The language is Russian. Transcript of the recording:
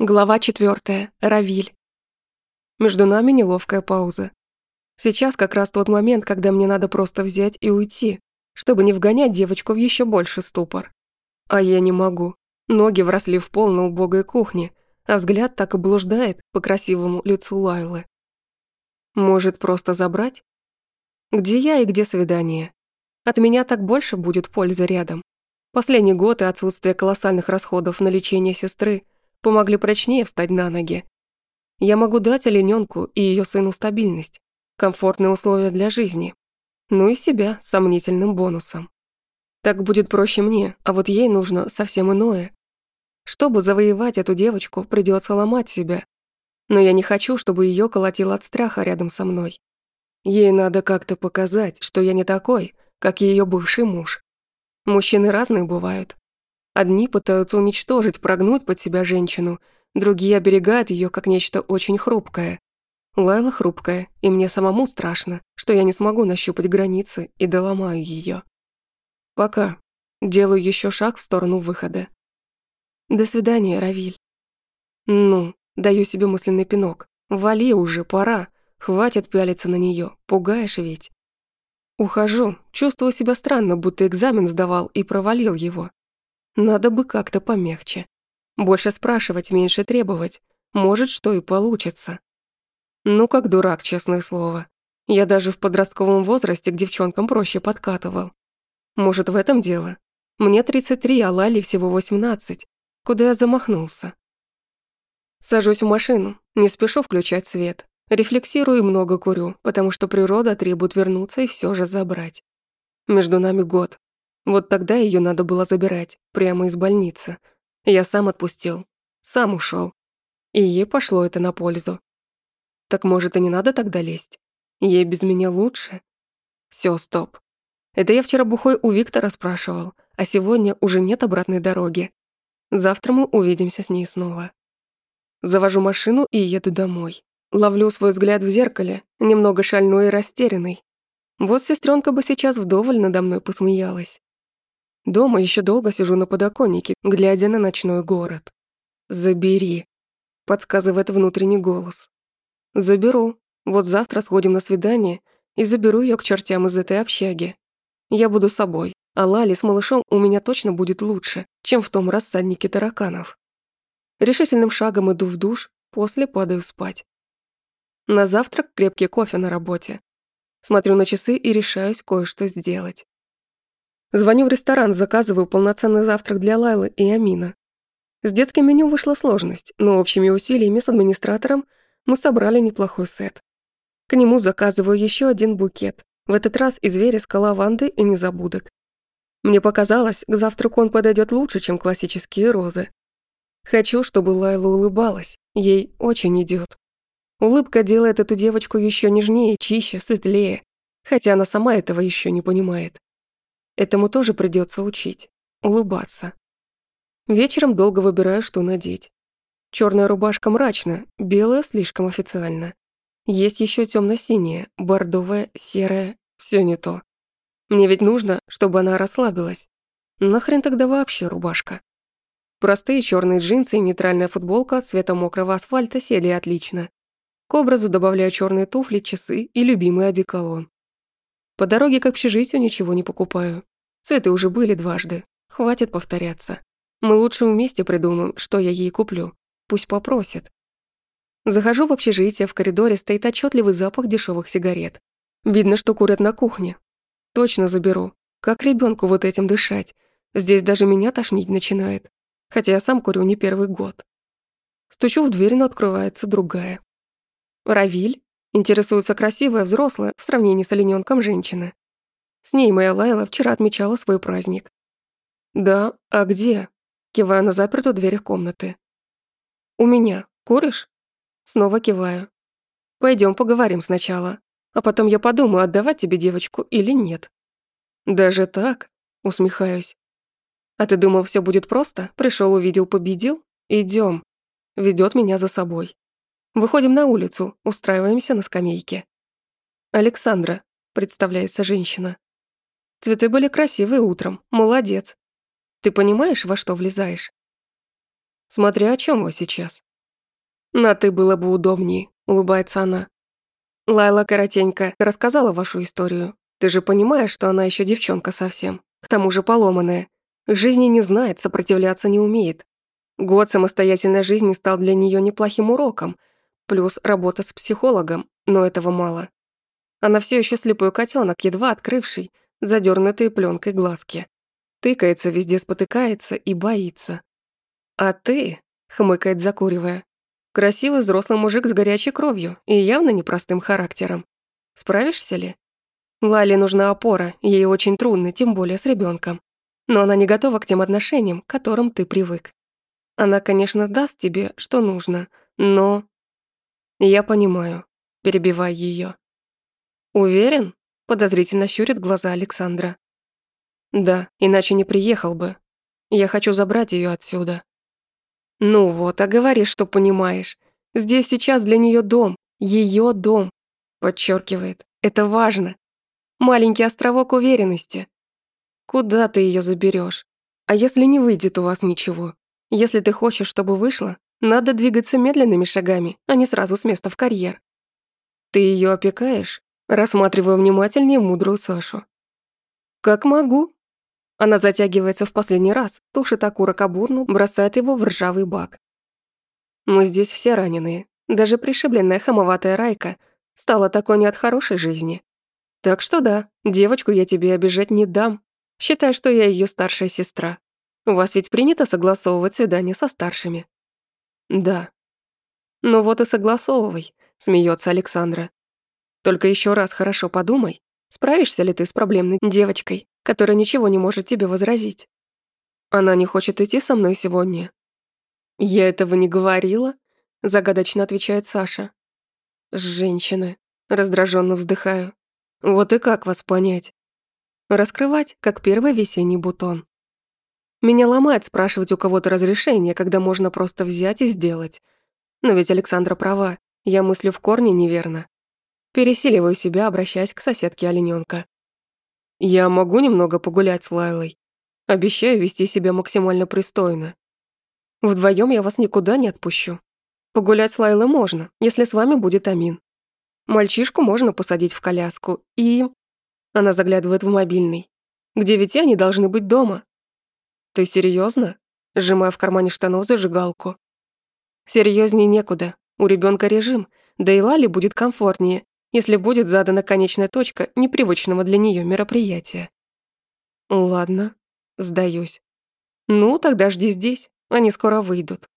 Глава четвертая. Равиль. Между нами неловкая пауза. Сейчас как раз тот момент, когда мне надо просто взять и уйти, чтобы не вгонять девочку в еще больше ступор. А я не могу. Ноги вросли в пол на убогой кухне, а взгляд так и блуждает по красивому лицу Лайлы. Может, просто забрать? Где я и где свидание? От меня так больше будет пользы рядом. Последний год и отсутствие колоссальных расходов на лечение сестры – помогли прочнее встать на ноги. Я могу дать олененку и ее сыну стабильность, комфортные условия для жизни, ну и себя сомнительным бонусом. Так будет проще мне, а вот ей нужно совсем иное. Чтобы завоевать эту девочку, придется ломать себя. Но я не хочу, чтобы ее колотило от страха рядом со мной. Ей надо как-то показать, что я не такой, как ее бывший муж. Мужчины разные бывают, Одни пытаются уничтожить, прогнуть под себя женщину, другие оберегают ее как нечто очень хрупкое. Лайла хрупкая, и мне самому страшно, что я не смогу нащупать границы и доломаю ее. Пока. Делаю еще шаг в сторону выхода. До свидания, Равиль. Ну, даю себе мысленный пинок. Вали уже, пора. Хватит пялиться на нее, пугаешь ведь. Ухожу, чувствую себя странно, будто экзамен сдавал и провалил его. Надо бы как-то помягче. Больше спрашивать, меньше требовать. Может, что и получится. Ну, как дурак, честное слово. Я даже в подростковом возрасте к девчонкам проще подкатывал. Может, в этом дело? Мне 33, а Лали всего 18. Куда я замахнулся? Сажусь в машину, не спешу включать свет. Рефлексирую и много курю, потому что природа требует вернуться и все же забрать. Между нами год, вот тогда ее надо было забирать, прямо из больницы. Я сам отпустил, сам ушел. И ей пошло это на пользу. Так может и не надо тогда лезть? Ей без меня лучше? Все, стоп. Это я вчера бухой у Виктора спрашивал, а сегодня уже нет обратной дороги. Завтра мы увидимся с ней снова. Завожу машину и еду домой. Ловлю свой взгляд в зеркале, немного шальной и растерянный. Вот сестренка бы сейчас вдоволь надо мной посмеялась. Дома еще долго сижу на подоконнике, глядя на ночной город. «Забери», — подсказывает внутренний голос. «Заберу. Вот завтра сходим на свидание и заберу ее к чертям из этой общаги. Я буду собой, а Лали с малышом у меня точно будет лучше, чем в том рассаднике тараканов». Решительным шагом иду в душ, после падаю спать. На завтрак крепкий кофе на работе. Смотрю на часы и решаюсь кое-что сделать. Звоню в ресторан, заказываю полноценный завтрак для Лайлы и Амина. С детским меню вышла сложность, но общими усилиями с администратором мы собрали неплохой сет. К нему заказываю еще один букет, в этот раз из вереска, лаванды и незабудок. Мне показалось, к завтраку он подойдет лучше, чем классические розы. Хочу, чтобы Лайла улыбалась, ей очень идет. Улыбка делает эту девочку еще нежнее, чище, светлее, хотя она сама этого еще не понимает. Этому тоже придется учить. Улыбаться. Вечером долго выбираю, что надеть. Черная рубашка мрачная, белая слишком официально. Есть еще темно-синяя, бордовая, серая, все не то. Мне ведь нужно, чтобы она расслабилась. Нахрен тогда вообще рубашка? Простые черные джинсы и нейтральная футболка цвета мокрого асфальта сели отлично. К образу добавляю черные туфли, часы и любимый одеколон. По дороге к общежитию ничего не покупаю. Цветы уже были дважды. Хватит повторяться. Мы лучше вместе придумаем, что я ей куплю. Пусть попросит. Захожу в общежитие, в коридоре стоит отчетливый запах дешевых сигарет. Видно, что курят на кухне. Точно заберу. Как ребенку вот этим дышать? Здесь даже меня тошнить начинает. Хотя я сам курю не первый год. Стучу в дверь, но открывается другая. Равиль? Интересуется красивая, взрослая, в сравнении с оленёнком женщина. С ней моя Лайла вчера отмечала свой праздник. «Да, а где?» Киваю на запертую дверь комнаты. «У меня. Куришь?» Снова киваю. Пойдем поговорим сначала, а потом я подумаю, отдавать тебе девочку или нет». «Даже так?» Усмехаюсь. «А ты думал, все будет просто? Пришел, увидел, победил? Идем. Ведет меня за собой. Выходим на улицу, устраиваемся на скамейке. «Александра», — представляется женщина. «Цветы были красивые утром, молодец. Ты понимаешь, во что влезаешь?» «Смотря о чем вы сейчас», На «ты» было бы удобнее, улыбается она. Лайла коротенько рассказала вашу историю. Ты же понимаешь, что она еще девчонка совсем. К тому же поломанная. Жизни не знает, сопротивляться не умеет. Год самостоятельной жизни стал для нее неплохим уроком. Плюс работа с психологом, но этого мало. Она все еще слепой котенок, едва открывший, задернутые пленкой глазки. Тыкается, везде спотыкается и боится. «А ты», — хмыкает, закуривая, красивый взрослый мужик с горячей кровью и явно непростым характером. Справишься ли? Лале нужна опора, ей очень трудно, тем более с ребенком. Но она не готова к тем отношениям, к которым ты привык. Она, конечно, даст тебе, что нужно, но... Я понимаю, перебивая ее. Уверен? Подозрительно щурит глаза Александра. Да, иначе не приехал бы. Я хочу забрать ее отсюда. Ну вот, а говори, что понимаешь. Здесь сейчас для нее дом, ее дом. Подчеркивает, это важно. Маленький островок уверенности. Куда ты ее заберешь? А если не выйдет у вас ничего? Если ты хочешь, чтобы вышло, надо двигаться медленными шагами, а не сразу с места в карьер. Ты ее опекаешь? Рассматриваю внимательнее мудрую Сашу. Как могу. Она затягивается в последний раз, тушит окурок обурну, бросает его в ржавый бак. Мы здесь все раненые. Даже пришибленная хамоватая Райка стала такой не от хорошей жизни. Так что да, девочку я тебе обижать не дам. Считай, что я ее старшая сестра. У вас ведь принято согласовывать свидания со старшими. Да. Ну вот и согласовывай, смеется Александра. Только еще раз хорошо подумай, справишься ли ты с проблемной девочкой, которая ничего не может тебе возразить. Она не хочет идти со мной сегодня. Я этого не говорила, загадочно отвечает Саша. Женщины, раздраженно вздыхаю. Вот и как вас понять? Раскрывать, как первый весенний бутон. Меня ломает спрашивать у кого-то разрешение, когда можно просто взять и сделать. Но ведь Александра права, я мыслю в корне неверно. Пересиливаю себя, обращаясь к соседке оленёнка. Я могу немного погулять с Лайлой. Обещаю вести себя максимально пристойно. Вдвоем я вас никуда не отпущу. Погулять с Лайлой можно, если с вами будет Амин. Мальчишку можно посадить в коляску и... Она заглядывает в мобильный. Где ведь они должны быть дома? Ты серьезно? Сжимая в кармане штанов зажигалку. Серьезнее некуда. У ребенка режим, да и Лали будет комфортнее, если будет задана конечная точка непривычного для нее мероприятия. Ладно, сдаюсь. Ну, тогда жди здесь, они скоро выйдут.